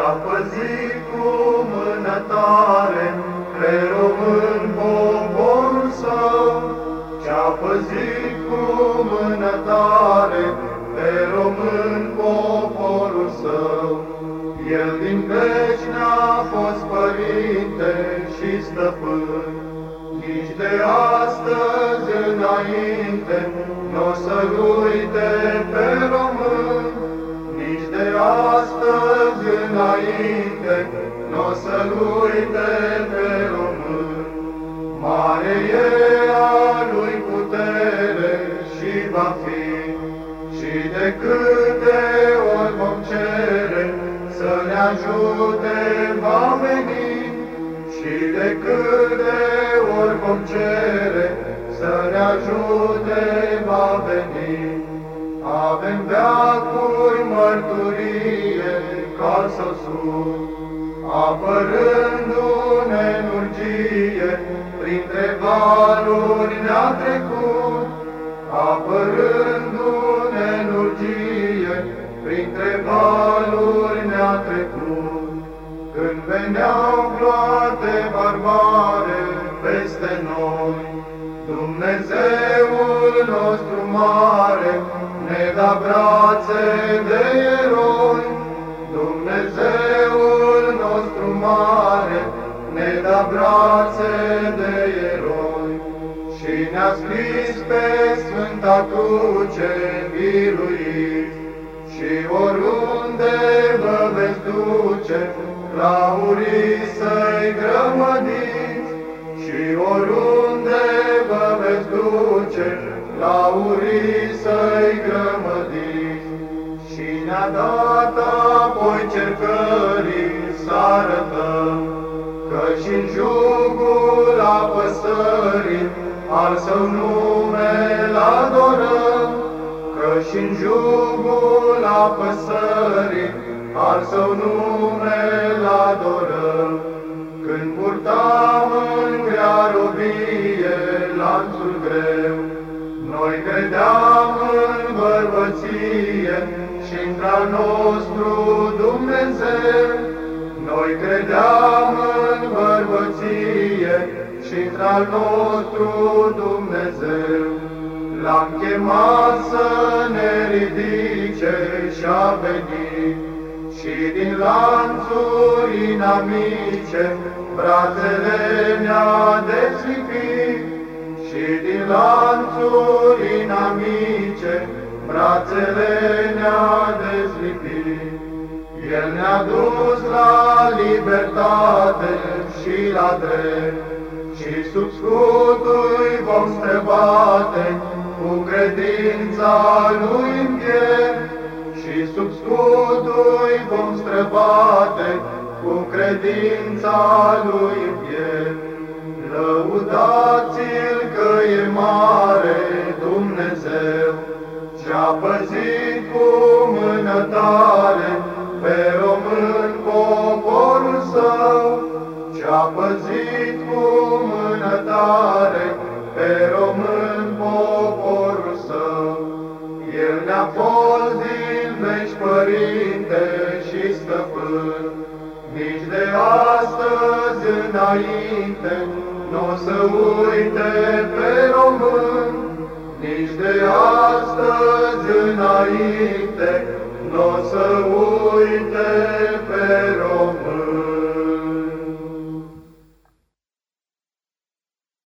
păzit cu mână tare pe român poporul său, ce-a păzit cu mână tare pe român poporul său. El din veci n-a fost părinte și stăpân, nici de astăzi înainte n-o să-l uite înainte n-o să-l uite pe român. Mare e a lui putere și va fi, și de câte ori vom cere să ne ajute va veni, și de câte ori vom cere să ne ajute va veni. Avem veacuri mărturie ca să sus, apărându-ne în urgie, printre valuri ne-a trecut, apărându-ne în urgie, printre valuri ne-a trecut. Când veneau gloate barbare peste noi, Dumnezeul nostru mare ne da brațe de eroi. Da brațe de eroi. Și ne-a scris pe Sfânta Cruce biruit, și oriunde vă veți duce, laurii să-i grămădiți, și oriunde vă veți duce, laurii să-i grămădiți. Și ne-a dat apoi cercării să arătăm, că și în jugul apăsării al său nume l-adorăm, că și în jugul apăsării al său nume l-adorăm. Când purtam în grea robie lanțul greu, noi credeam în bărbăție și într-al nostru Dumnezeu. Noi credeam în bărbăție și într-al nostru Dumnezeu. L-am chemat să ne ridice și-a venit, și din lanțuri inamice brațele ne-a dezlipit, și din lanțuri inamice brațele ne-a dezlipit. El ne-a dus la libertate și la drept, și sub scutul vom străbate cu credința lui în piept, și sub scutul vom străbate cu credința lui în piept. Lăudați-l că e mare Dumnezeu, ce-a păzit cu mână tare mână tare pe român poporul său. El ne-a fost din veci părinte și stăpân, nici de astăzi înainte n-o să uite pe român, nici de astăzi înainte n-o să uite